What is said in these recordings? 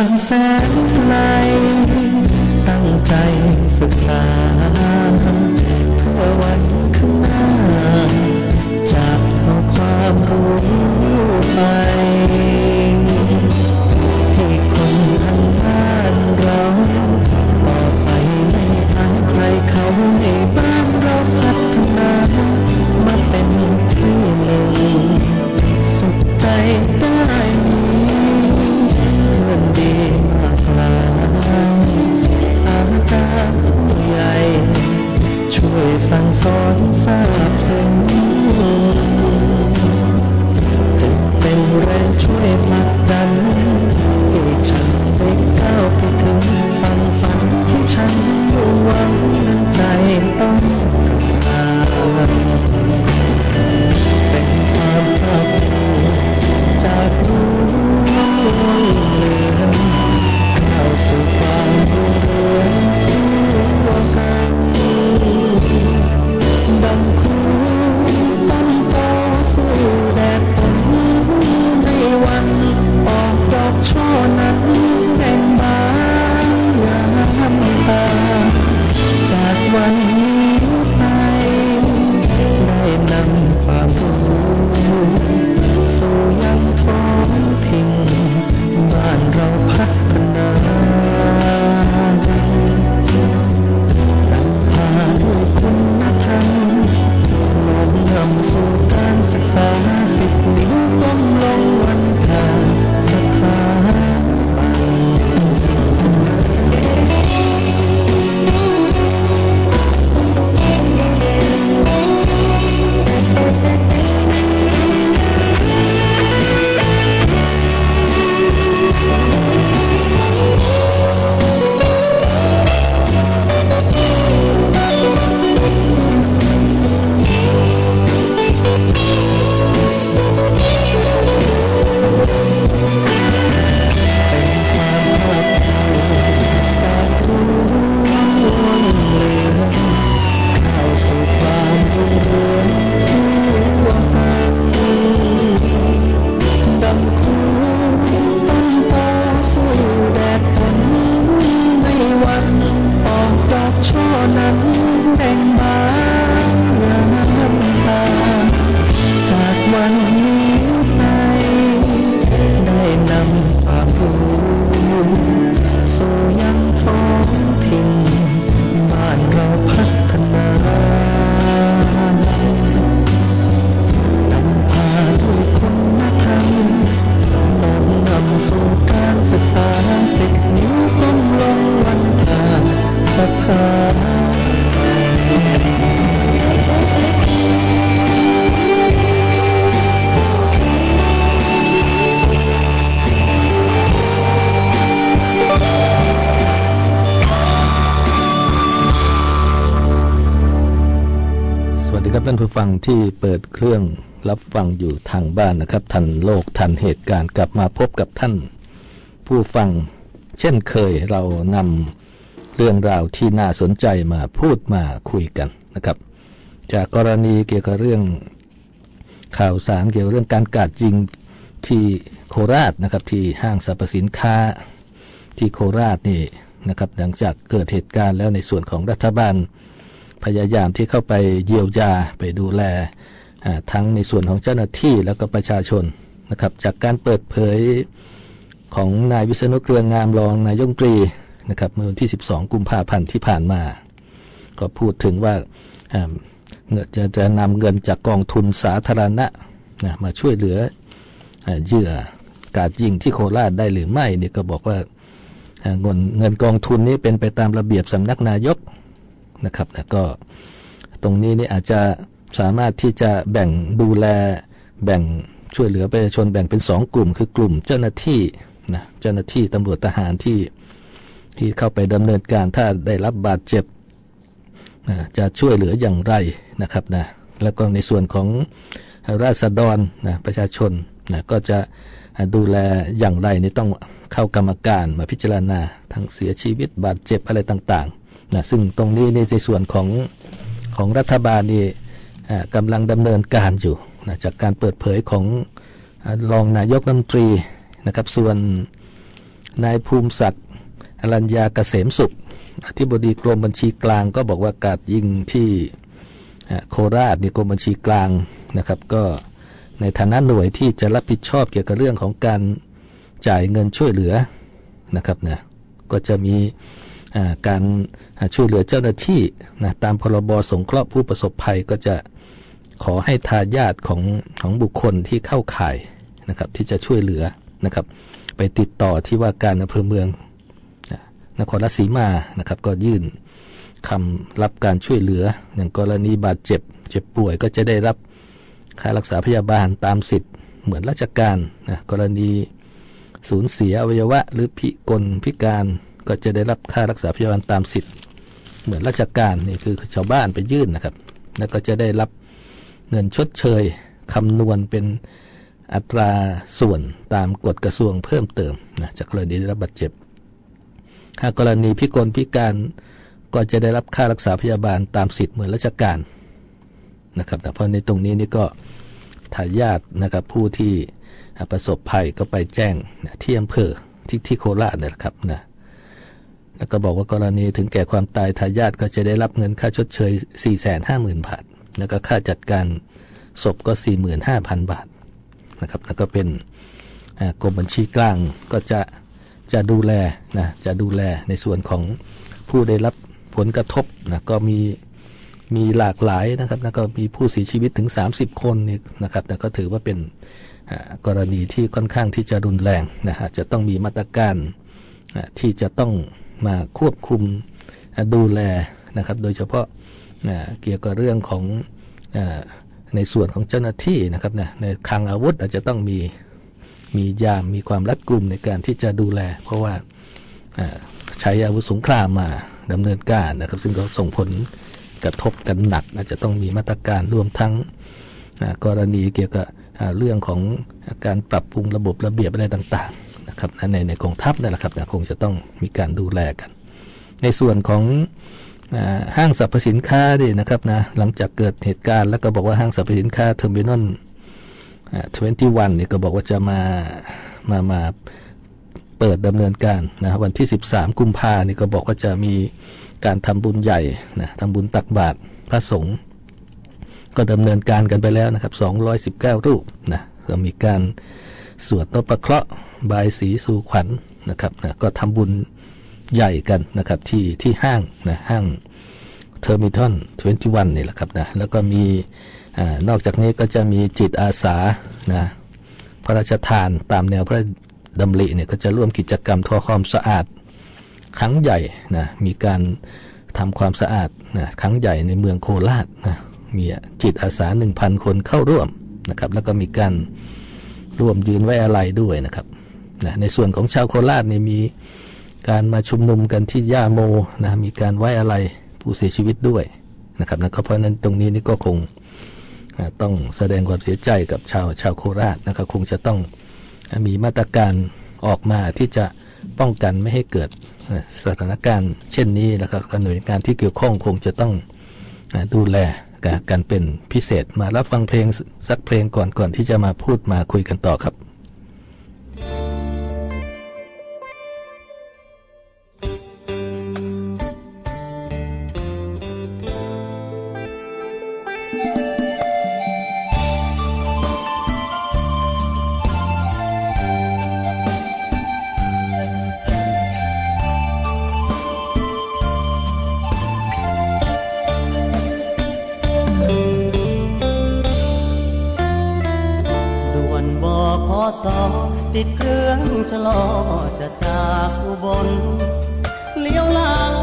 างแสนไกลตั้งใจศึกษา เพื่อวันข้างหน้าจะเอาความรู้ไปังที่เปิดเครื่องรับฟังอยู่ทางบ้านนะครับ ทันโลกทันเหตุการณ์กลับมาพบกับท่าน ผู้ฟัง เช่นเคยเรานำเรื่องราวที่น่าสนใจมาพูดมาคุยกันนะครับ จากกรณีเกี่ยวกับเรื่องข่าวสารเกี่ยวกับเรื่องการกาดยิงที่โคราชนะครับที่ห้างสรรพสินค้าที่โคราชนี่นะครับหลังจากเกิดเหตุการณ์แล้วในส่วนของรัฐบาล พยายามที่เข้าไปเยียวยาไปดูแลทั้งในส่วนของเจ้าหน้าที่แล้วก็ประชาชนนะครับจากการเปิดเผยของนายวิษณุเครืองามรองนายกรัฐมนตรีนะครับเมื่อวันที่ 12 กุมภาพันธ์ที่ผ่านมา ก็พูดถึงว่าเงินจะจะนำเงินจากกองทุนสาธารณะนะมาช่วยเหลืออเหยื่อการยิงที่โคราชได้หรือไม่เนี่ยก็บอกว่าอ่าเงินเงินกองทุนนี้เป็นไปตามระเบียบสำนักนายก นะครับแล้วก็ตรงนี้นี่อาจจะสามารถที่จะแบ่งดูแลแบ่งช่วยเหลือประชาชนแบ่งเป็นสองกลุ่ม คือกลุ่มเจ้าหน้าที่นะเจ้าหน้าที่ตำรวจทหารที่ที่เข้าไปดำเนินการถ้าได้รับบาดเจ็บนะจะช่วยเหลืออย่างไรนะครับนะแล้วก็ในส่วนของราษฎรนะประชาชนนะก็จะดูแลอย่างไรนี่ต้องเข้ากรรมการมาพิจารณาทั้งเสียชีวิตบาดเจ็บอะไรต่าง นะซึ่งตรงนี้ในส่วนของของรัฐบาลนี่กำลังดำเนินการอยู่นะจากการเปิดเผยของรองนายกรัฐมนตรีนะครับ ส่วนนายภูมิศักดิ์อรัญญาเกษมสุข อธิบดีกรมบัญชีกลางก็บอกว่าการยิงที่โคราชในกรมบัญชีกลางนะครับ ก็ในฐานะหน่วยที่จะรับผิดชอบเกี่ยวกับเรื่องของการจ่ายเงินช่วยเหลือนะครับนะก็จะมี การช่วยเหลือเจ้าหน้าที่นะตามพรบสงเคราะห์ผู้ประสบภัยก็จะขอให้ทายาทของของบุคคลที่เข้าข่ายนะครับที่จะช่วยเหลือนะครับ ไปติดต่อที่ว่าการอำเภอเมือง นครราชสีมานะครับ ก็ยื่นคำรับการช่วยเหลือ อย่างกรณีบาดเจ็บ เจ็บป่วยก็จะได้รับค่ารักษาพยาบาลตามสิทธิ์เหมือนราชการนะกรณีสูญเสียอวัยวะหรือพิกลพิการ ก็จะได้รับค่ารักษาพยาบาลตามสิทธิ์ เหมือนราชการนี่คือชาวบ้านไปยื่นนะครับ แล้วก็จะได้รับเงินชดเชยคำนวณเป็นอัตราส่วนตามกฎกระทรวงเพิ่มเติมนะจากกรณีได้รับบาดเจ็บถ้ากกรณีพิกลพิการก็จะได้รับค่ารักษาพยาบาลตามสิทธิ์เหมือนราชการนะครับแต่เพราะในตรงนี้นี่ก็ทายาทนะครับผู้ที่ประสบภัยก็ไปแจ้งนะที่อำเภอที่ที่โคราชนะครับนะ แล้วก็บอกว่ากรณีถึงแก่ความตายทายาทก็จะได้รับเงินค่าชดเชย 450,000 บาท แล้วก็ค่าจัดการศพก็ 45,000 บาทนะครับแล้วก็เป็นกรมบัญชีกลางก็จะจะดูแลนะจะดูแลในส่วนของผู้ได้รับผลกระทบนะก็มีมีหลากหลายนะครับแล้วก็มีผู้เสียชีวิตถึง 30 คนนี่นะครับแต่ก็ถือว่าเป็นกรณีที่ค่อนข้างที่จะรุนแรงนะฮะจะต้องมีมาตรการที่จะต้อง มาควบคุมดูแลนะครับ โดยเฉพาะเกี่ยวกับเรื่องของในส่วนของเจ้าหน้าที่นะครับนะในคลังอาวุธอาจจะต้องมีมียามมีความรัดกุมในการที่จะดูแล เพราะว่าใช้อาวุธสงครามมาดำเนินการนะครับ ซึ่งก็ส่งผลกระทบกันหนัก อาจจะต้องมีมาตรการรวมทั้งกรณีเกี่ยวกับเรื่องของการปรับปรุงระบบระเบียบอะไรต่าง นะครับในในกองทัพนั่นแหละครับคงจะต้องมีการดูแลกัน ในส่วนของห้างสรรพสินค้าดินะครับนะหลังจากเกิดเหตุการณ์แล้วก็บอกว่าห้างสรรพสินค้า Terminal Twenty One เนี่ยก็บอกว่าจะมามามาเปิดดำเนินการนะวันที่ 13 กุมภาเนี่ยก็บอกว่าจะมีการทำบุญใหญ่นะทำบุญตักบาตรพระสงฆ์ก็ดำเนินการกันไปแล้วนะครับ 219 รูปนะก็มีการสวดนพเคราะห์ บายศรีสู่ขวัญนนะครับนะก็ทำบุญใหญ่กันนะครับที่ที่ห้างนะห้าง Terminal 21นี่แหละครับนะแล้วก็มีอนอกจากนี้ก็จะมีจิตอาสานะพระราชทานตามแนวพระดำริเนี่ยก็จะร่วมกิจกรรมทำความสะอาด ครั้งใหญ่นะมีการทำความสะอาดนะครั้งใหญ่ในเมืองโคราชนะมีจิตอาสา 1,000 คนเข้าร่วมนะครับแล้วก็มีการร่วมยืนไว้อะไรด้วยนะครับ นะในส่วนของชาวโคราชเนี่ยมีการมาชุมนุมกันที่ย่าโมนะมีการไว้อะไรผู้เสียชีวิตด้วยนะครับนะเพราะนั้นตรงนี้นี่ก็คงต้องแสดงความเสียใจกับชาวชาวโคราชนะครับคงจะต้องมีมาตรการออกมาที่จะป้องกันไม่ให้เกิดสถานการณ์เช่นนี้นะครับหน่วยงานที่เกี่ยวข้องคงจะต้องดูแลกันเป็นพิเศษมารับฟังเพลงสักเพลงก่อนก่อนที่จะมาพูดมาคุยกันต่อครับ ชะลอจะจากอุบล เลี้ยวหลัง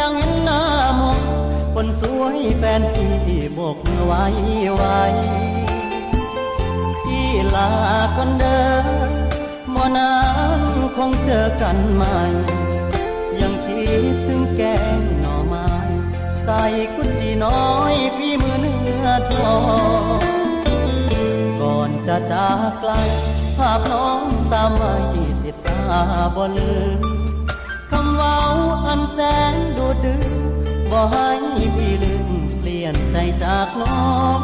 ยังเห็นหน้ามองคนสวยแฟนพี่บกมืไว้ไว้พี่ลาคนเดินมอน้ำคงเจอกันใหม่ ยังคิดถึงแกงหน่อไม้ ใส่กุจีน้อยพี่มือเนื้อทองก่อนจะจากไกลภาพน้องสามัย บ่ลืมคำเว้าอันแสนดูดื้อบ่ให้พี่ลืมเปลี่ยนใจจากน้อง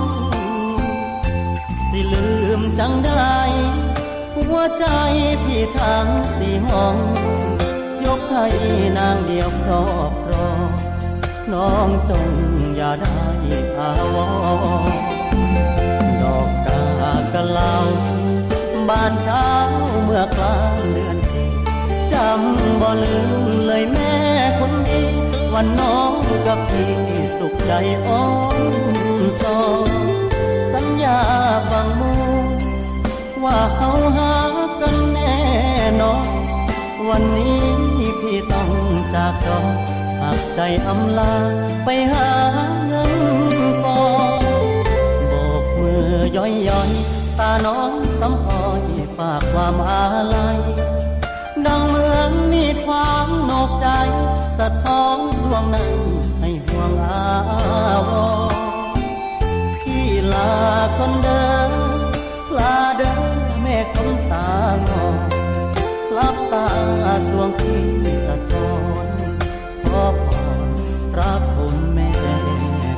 สิลืมจังได้หัวใจพี่ทั้งสี่ห้อง ยกให้นางเดียวครอบครองน้องจงอย่าได้อาวรดอกกากะเหลาบานเช้าเมื่อกลางเดือน จำบ่ลืมเลยแม่คนดีวันน้องกับพี่สุขใจอ้อนสองสัญญาฟังมูว่าเขาหากันแน่นอนวันนี้พี่ต้องจากดอหักใจอำลาไปหาเงินฟองโบกมือย่อยย่อยตาน้องสำอ้อยฝากความอาลัยดังมือ งมีความโนกใจ สะท้องสวงในให้ห่วงอาวรพี่ลาคนเดิมลาเดิมแม่คนตางอลับตาสวงพี่สะท้อนขอพรพระผมแม่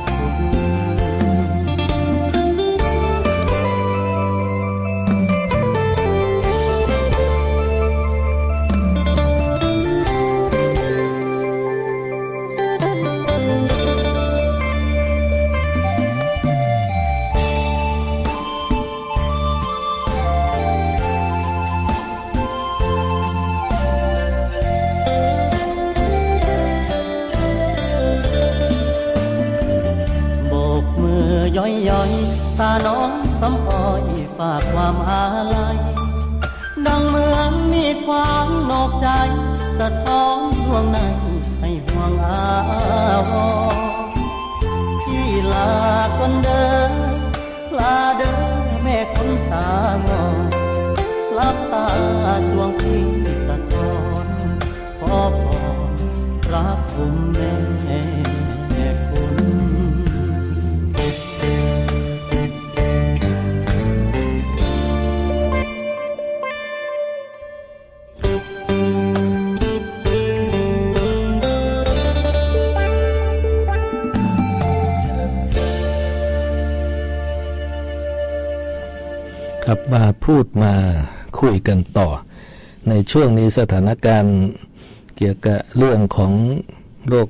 คุณ ตาสวงพี่สะท้อนขอพรรักผมแม่คุณครับมาพูดมา คุยกันต่อ ในช่วงนี้สถานการณ์เกี่ยวกับเรื่องของโรค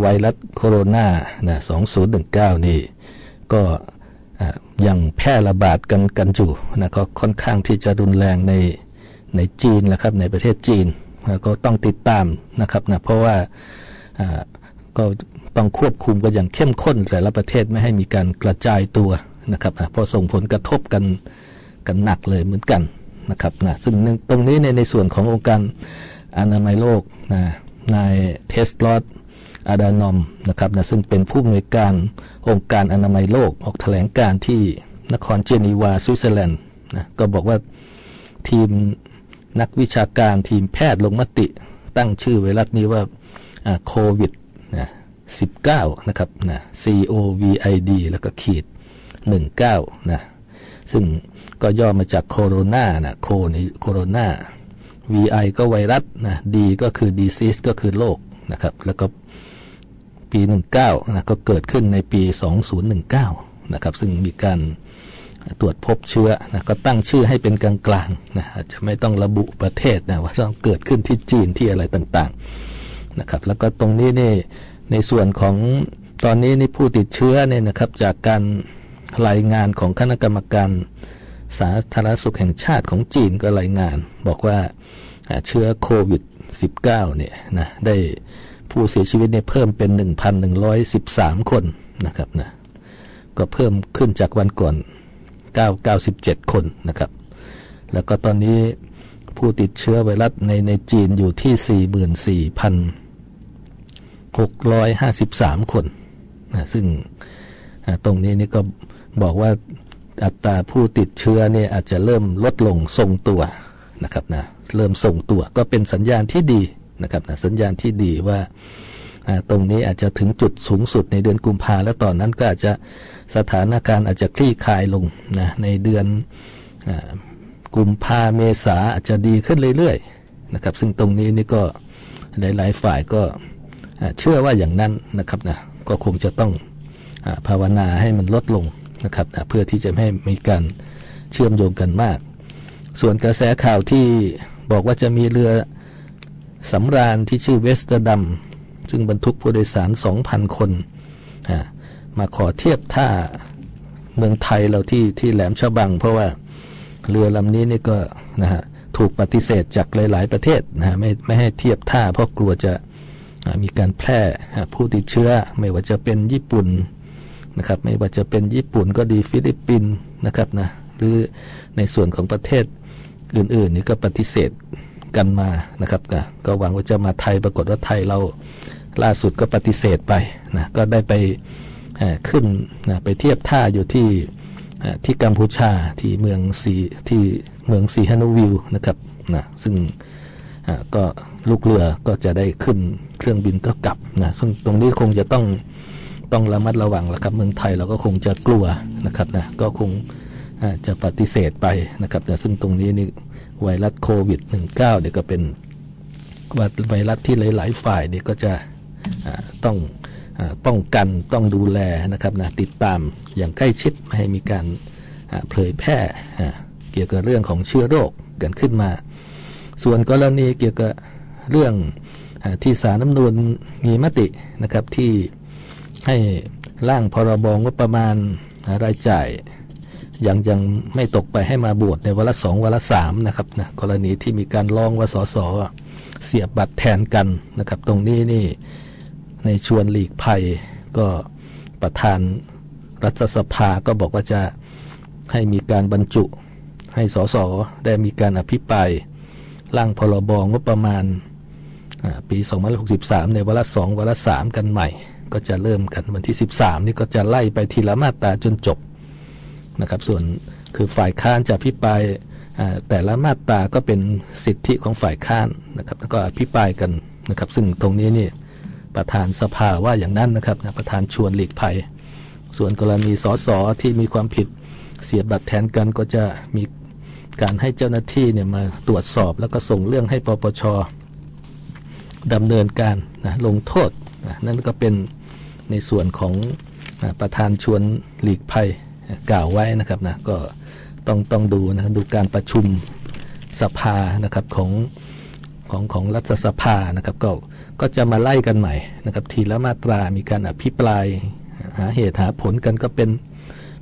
ไวรัสโคโรนานะ2019 นี่ ก็ยังแพร่ระบาดกันกันอยู่นะก็ค่อนข้างที่จะรุนแรงในในจีนแหละครับในประเทศจีนก็ต้องติดตามนะครับนะเพราะว่าก็ต้องควบคุมกันอย่างเข้มข้นแต่ละประเทศไม่ให้มีการกระจายตัวนะครับเพราะส่งผลกระทบกัน กันหนักเลยเหมือนกันนะครับนะซึ่งตรงนี้ในในส่วนขององค์การอนามัยโลกนะนายเทสลอดอาดานอมนะครับนะซึ่งเป็นผู้อำนวยการองค์การอนามัยโลกออกแถลงการที่นครเจนีวาสวิตเซอร์แลนด์นะก็บอกว่าทีมนักวิชาการทีมแพทย์ลงมติตั้งชื่อไวรัสนี้ว่าโควิดนะ19 นะครับนะ C O V I D แล้วก็ขีด 19 นะ ซึ่ง ก็ย่อมาจากโคโรนานะโคนี่โคโรนา VI ก็ไวรัสนะ D ก็คือ disease ก็คือโรคนะครับ แล้วก็ปี 19นะก็เกิดขึ้นในปี 2019 นะครับ ซึ่งมีการตรวจพบเชื้อนะก็ตั้งชื่อให้เป็นกลางๆนะอาจจะไม่ต้องระบุประเทศนะว่าต้องเกิดขึ้นที่จีนที่อะไรต่างๆนะครับแล้วก็ตรงนี้นี่ในส่วนของตอนนี้นี่ผู้ติดเชื้อเนี่ยนะครับจากการรายงานของคณะกรรมการ สาธารณสุขแห่งชาติของจีนก็รายงาน บอกว่าเชื้อโควิด 19 เนี่ยนะได้ผู้เสียชีวิตเนี่ยเพิ่มเป็น 1,113 คนนะครับนะก็เพิ่มขึ้นจากวันก่อน 997 คนนะครับ แล้วก็ตอนนี้ผู้ติดเชื้อไวรัสในในจีนอยู่ที่ 44,653 คนนะซึ่งตรงนี้นี่ก็บอกว่า อัตราผู้ติดเชื้อเนี่ยอาจจะเริ่มลดลงทรงตัวนะครับนะเริ่มทรงตัวก็เป็นสัญญาณที่ดีนะครับนะสัญญาณที่ดีว่าตรงนี้อาจจะถึงจุดสูงสุดในเดือนกุมภาแล้วตอนนั้นก็อาจจะสถานการณ์อาจจะคลี่คลายลงนะในเดือนกุมภาเมษาอาจจะดีขึ้นเรื่อยๆนะครับซึ่งตรงนี้นี่ก็หลายๆฝ่ายก็เชื่อว่าอย่างนั้นนะครับนะก็คงจะต้องภาวนาให้มันลดลง นะครับนะเพื่อที่จะไม่มีการเชื่อมโยงกันมาก ส่วนกระแสข่าวที่บอกว่าจะมีเรือสำราญที่ชื่อ Westerdamซึ่งบรรทุกผู้โดยสาร 2,000 คนมาขอเทียบท่าเมืองไทยเราที่ที่แหลมฉบัง เพราะว่าเรือลำนี้นี่ก็นะฮะถูกปฏิเสธจากหลาย ๆ ประเทศนะฮะไม่ไม่ให้เทียบท่าเพราะกลัวจะมีการแพร่ผู้ติดเชื้อ ไม่ว่าจะเป็นญี่ปุ่น นะครับไม่ว่าจะเป็นญี่ปุ่นก็ดีฟิลิปปินส์นะครับนะหรือในส่วนของประเทศอื่นๆนี่ก็ปฏิเสธกันมานะครับก็หวังว่าจะมาไทยปรากฏว่าไทยเราล่าสุดก็ปฏิเสธไปนะก็ได้ไปขึ้นนะไปเทียบท่าอยู่ที่ที่กัมพูชาที่เมืองสีที่เมืองสีฮานูวิวนะครับนะซึ่งก็ลูกเรือก็จะได้ขึ้นเครื่องบินก็กลับนะซึ่งตรงนี้คงจะต้อง ต้องระมัดระวังแล้วครับเมืองไทยเราก็คงจะกลัวนะครับนะก็คงจะปฏิเสธไปนะครับแต่ซึ่งตรงนี้นี่ไวรัสโควิด -19 เดี๋ยวก็เป็นไวรัสที่หลาย ๆ ฝ่ายเนี่ยก็จะต้องป้องกันต้องดูแลนะครับนะติดตามอย่างใกล้ชิดไม่ให้มีการเผยแพร่เกี่ยวกับเรื่องของเชื้อโรคเกิดขึ้นมา ส่วนกรณีเกี่ยวกับเรื่องที่สารน้ำนูนมีมตินะครับที่ ให้ร่างพรบงบประมาณรายจ่ายยังยังไม่ตกไปให้มาบวชในวาระสองวาระสามนะครับนะกรณีที่มีการร้องว่าสสเสียบบัตรแทนกันนะครับ ตรงนี้นี่ในชวนหลีกภัยก็ประธานรัฐสภาก็บอกว่าจะให้มีการบรรจุ ให้สสได้มีการอภิปรายร่างพรบงบประมาณปี 2563 ในวาระสองวาระสามกันใหม่ ก็จะเริ่มกันวันที่ 13 นี่ก็จะไล่ไปทีละมาตราจนจบนะครับ ส่วนคือฝ่ายค้านจะพิปรายแต่ละมาตราก็เป็นสิทธิของฝ่ายค้านนะครับ แล้วก็อภิปรายกันนะครับ ซึ่งตรงนี้นี่ประธานสภาว่าอย่างนั้นนะครับนะประธานชวนหลีกภัย ส่วนกรณีสสที่มีความผิดเสียบัตรแทนกันก็จะมีการให้เจ้าหน้าที่เนี่ยมาตรวจสอบแล้วก็ส่งเรื่องให้ปปชดำเนินการนะลงโทษนะนั่นก็เป็น ในส่วนของประธานชวนหลีกภัยกล่าวไว้นะครับนะก็ต้องต้องดูนะดูการประชุมสภานะครับของของของรัฐสภานะครับก็ก็จะมาไล่กันใหม่นะครับทีละมาตรามีการอภิปรายหาเหตุหาผลกันก็เป็น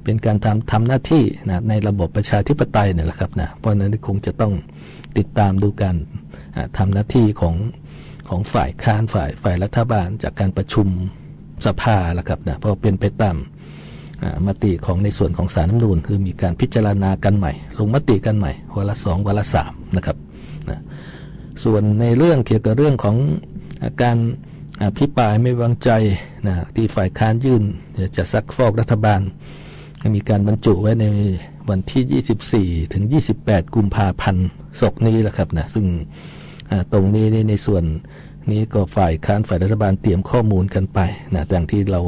เป็นการทำทำหน้าที่นะในระบบประชาธิปไตยเนี่ยแหละครับนะเพราะนั้นคงจะต้องติดตามดูการทำหน้าที่ของของฝ่ายค้านฝ่ายฝ่ายรัฐบาลจากการประชุม สภาแล้วครับนะเพราะเป็นไปตามมติของในส่วนของสารน้ำนูนคือมีการพิจารณากันใหม่ ลงมติกันใหม่วาระสองวาระสามนะครับนะส่วนในเรื่องเกี่ยวกับเรื่องของการอภิปรายไม่วางใจนะที่ฝ่ายค้านยื่นจะซักฟอกรัฐบาล มีการบรรจุไว้ในวันที่ 24 ถึง 28 กุมภาพันธ์ศกนี้แหละครับนะซึ่งตรงนี้ในส่วน นี้ก็ฝ่ายค้านฝ่ายรัฐบาลเตรียมข้อมูลกันไปนะอย่างที่เรา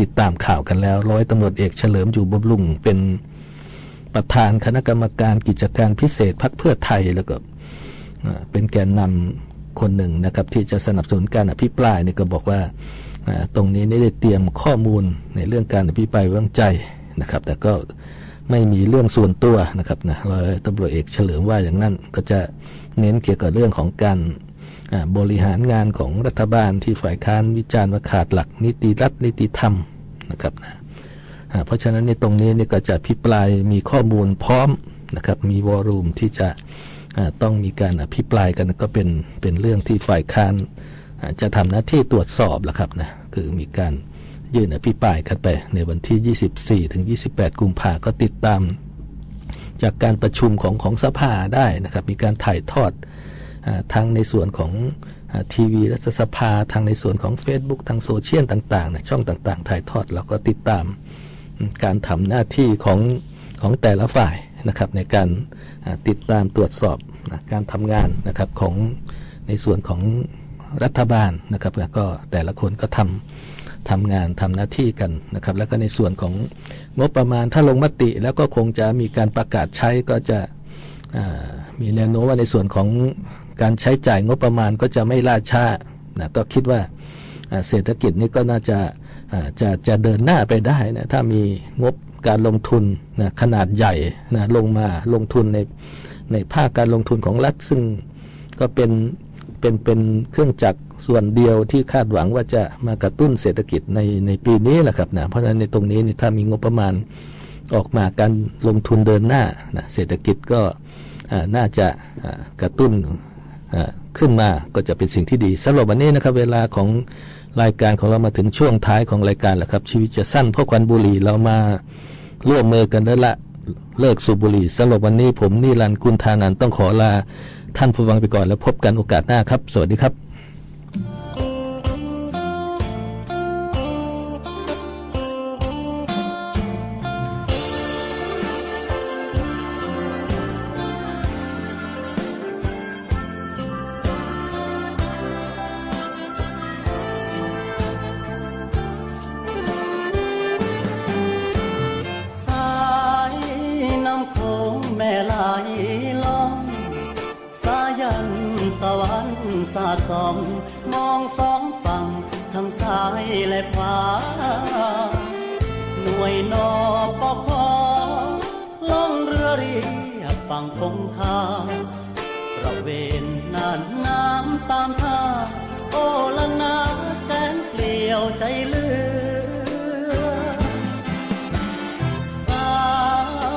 ติดตามข่าวกันแล้ว ร้อยตำรวจเอกเฉลิมอยู่บำรุงเป็นประธานคณะกรรมการกิจการพิเศษพักเพื่อไทยแล้วก็เป็นแกนนำคนหนึ่งนะครับ ที่จะสนับสนุนการอภิปรายนี่ก็บอกว่าตรงนี้ได้เตรียมข้อมูลในเรื่องการอภิปรายวางใจนะครับ แต่ก็ไม่มีเรื่องส่วนตัวนะครับนะร้อยตำรวจเอกเฉลิมว่าอย่างนั้นก็จะเน้นเกี่ยวกับเรื่องของการ บริหารงานของรัฐบาลที่ฝ่ายค้านวิจารณ์ว่าขาดหลักนิติรัฐนิติธรรมนะครับนะเพราะฉะนั้นในตรงนี้นี่ก็จะพิปรายมีข้อมูลพร้อมนะครับมีวอรูมที่จะต้องมีการอภิปรายกันก็เป็นเป็นเรื่องที่ฝ่ายค้านจะทำหน้าที่ตรวจสอบแล้วครับนะคือมีการยื่นอภิปรายกันไปในวันที่ 24 ถึง 28 กุมภาก็ติดตาม จากการประชุมของของสภาได้นะครับ มีการถ่ายทอด ทั้งในส่วนของทีวีรัฐสภาทางในส่วนของ Facebook ทางโซเชียลต่างๆนะช่องต่างๆ ถ่ายทอดเราก็ติดตามการทำหน้าที่ของของแต่ละฝ่ายนะครับในการติดตามตรวจสอบนะการทำงานนะครับของในส่วนของรัฐบาลนะครับแล้วก็แต่ละคนก็ทำทำงานทำหน้าที่กันนะครับ แล้วก็ในส่วนของงบประมาณถ้าลงมติแล้วก็คงจะมีการประกาศใช้ก็จะมีแนวโน้มว่าในส่วนของ การใช้จ่ายงบประมาณก็จะไม่ล่าช้านะก็คิดว่าเศรษฐกิจนี้ก็น่าจะจะจะเดินหน้าไปได้นะถ้ามีงบการลงทุนนะขนาดใหญ่นะลงมาลงทุนในในภาคการลงทุนของรัฐ ซึ่งก็เป็นเป็นเป็นเครื่องจักรส่วนเดียวที่คาดหวังว่าจะมากระตุ้นเศรษฐกิจในในปีนี้แหละครับนะเพราะฉะนั้นในตรงนี้นี่ถ้ามีงบประมาณออกมาการลงทุนเดินหน้านะเศรษฐกิจก็น่าจะกระตุ้น ขึ้นมาก็จะเป็นสิ่งที่ดีสำหรับวันนี้นะครับ เวลาของรายการของเรามาถึงช่วงท้ายของรายการแล้วครับ ชีวิตจะสั้นเพราะควันบุหรี่เรามาร่วมมือกันแล้วละเลิกสูบบุหรี่สำหรับวันนี้ผมนิรันดร์กุลธานันต้องขอลาท่านผู้ฟังไปก่อนแล้วพบกันโอกาสหน้าครับ สวัสดีครับ วใจเลือสา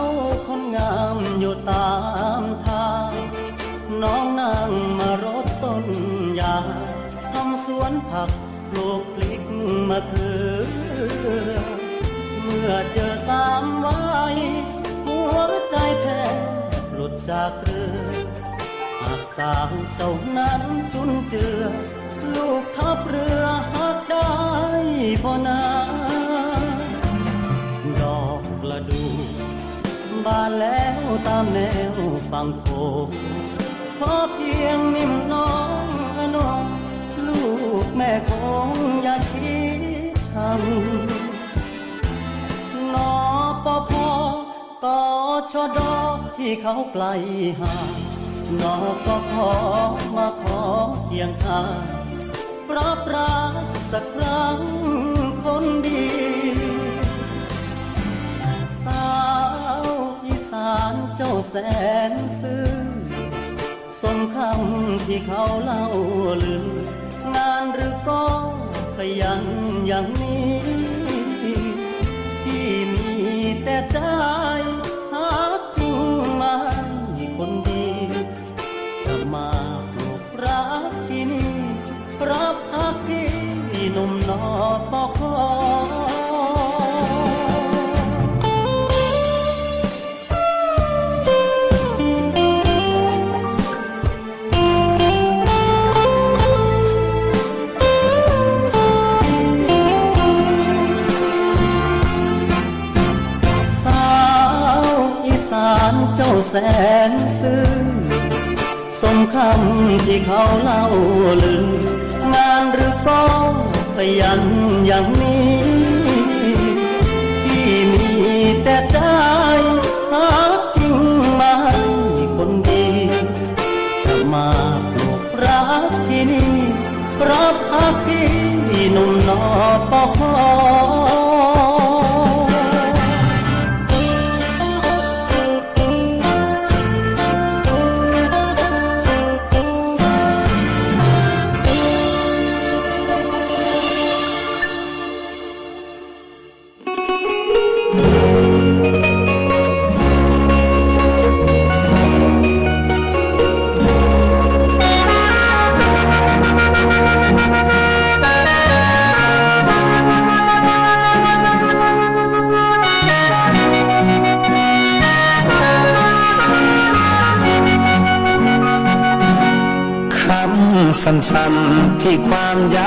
วคนงามอยู่ตามทาง น้องนั่งมารถต้นยาทำสวนผักปลูกพลิกมะเขือ เมื่อเจอสามไว้หัวใจแทบหลุดจากเรือหากสาวเจ้านั้นจุนเจือลูกทับเรือ ได้พอนาดอกละดูบานแล้วตามแนวฝั่งโขงขอเพียงนิ่มน้องอนงลูกแม่คงอย่าคิดชังนอปอพอกอชอดอที่เขาไกลห่างนอก็ขอมาขอเคียงข้างรับรัก สักครั้งคนดี สาวอีสานเจ้าแสนซื่อสมคำที่เขาเล่าลืองานหรือก็ขยันอย่างนี้ ที่มีแต่ใจ อปอคอเจ้าแสนซื่อสมคำที่เขาเล่าลือ ไม่ยันอย่างนี้ ความย